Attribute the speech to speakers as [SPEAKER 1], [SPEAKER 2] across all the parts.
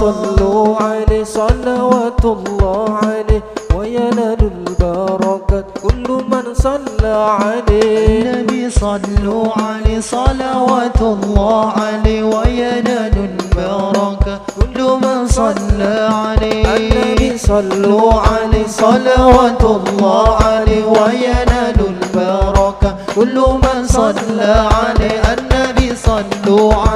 [SPEAKER 1] صلوا عليه صلوات الله عليه وينال البركات كل من صلى عليه.
[SPEAKER 2] النبي
[SPEAKER 1] صلوا عليه صلوات الله عليه وينال البركات كل من صلى عليه. النبي صلوا عليه صلوات الله عليه وينال البركة كل من صلى عليه.
[SPEAKER 2] النبي صلوا عليه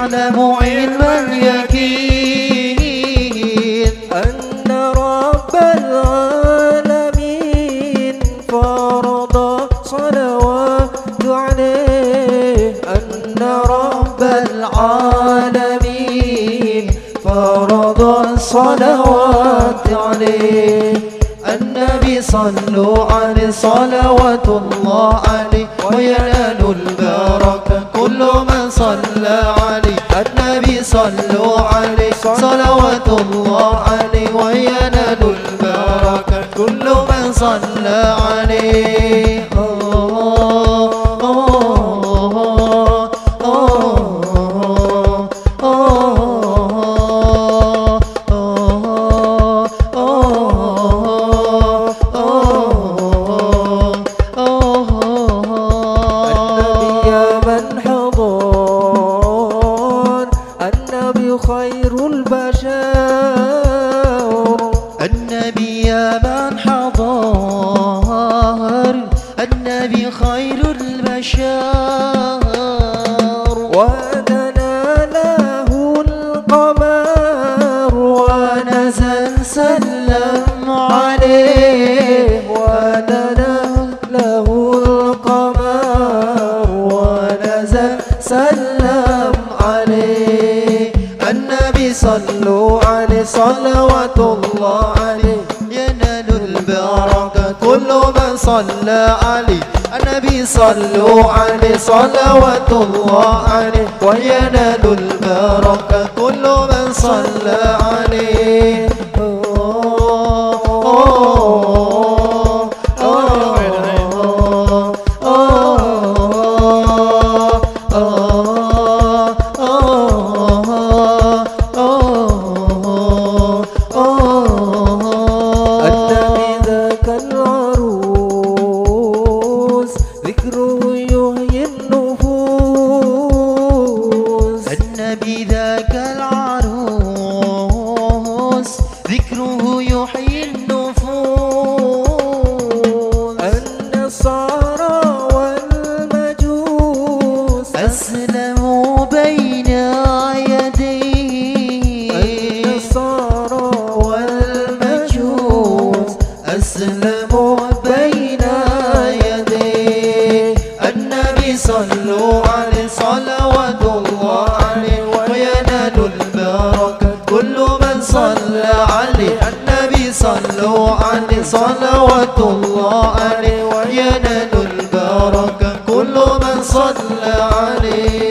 [SPEAKER 2] يعلم علم اليقين أن رب العالمين فرض صلوات عليه أن رب
[SPEAKER 1] العالمين فرض الصلوات عليه النبي صلوا عليه صلوات الله عليه وينال البركة كل من صلى كل من صلى عليه.
[SPEAKER 2] خير البشر
[SPEAKER 1] النبي يا من حضر النبي خير البشر.
[SPEAKER 2] ودنا له القمر
[SPEAKER 1] ونزل سلم عليه.
[SPEAKER 2] ودنا له القمر
[SPEAKER 1] ونزل سلم عليه صلوات الله عليه ينال البركة. كل من صلى عليه النبي صلوا عليه صلوات الله عليه وينال البركة. كل من صلى عليه
[SPEAKER 2] ذكره يحيي النفوس النصارى والمجوس.
[SPEAKER 1] أسلموا بين يديه.
[SPEAKER 2] النصارى
[SPEAKER 1] والمجوس. أسلموا صلوات الله عليه وينال البركة. كل من صلى عليه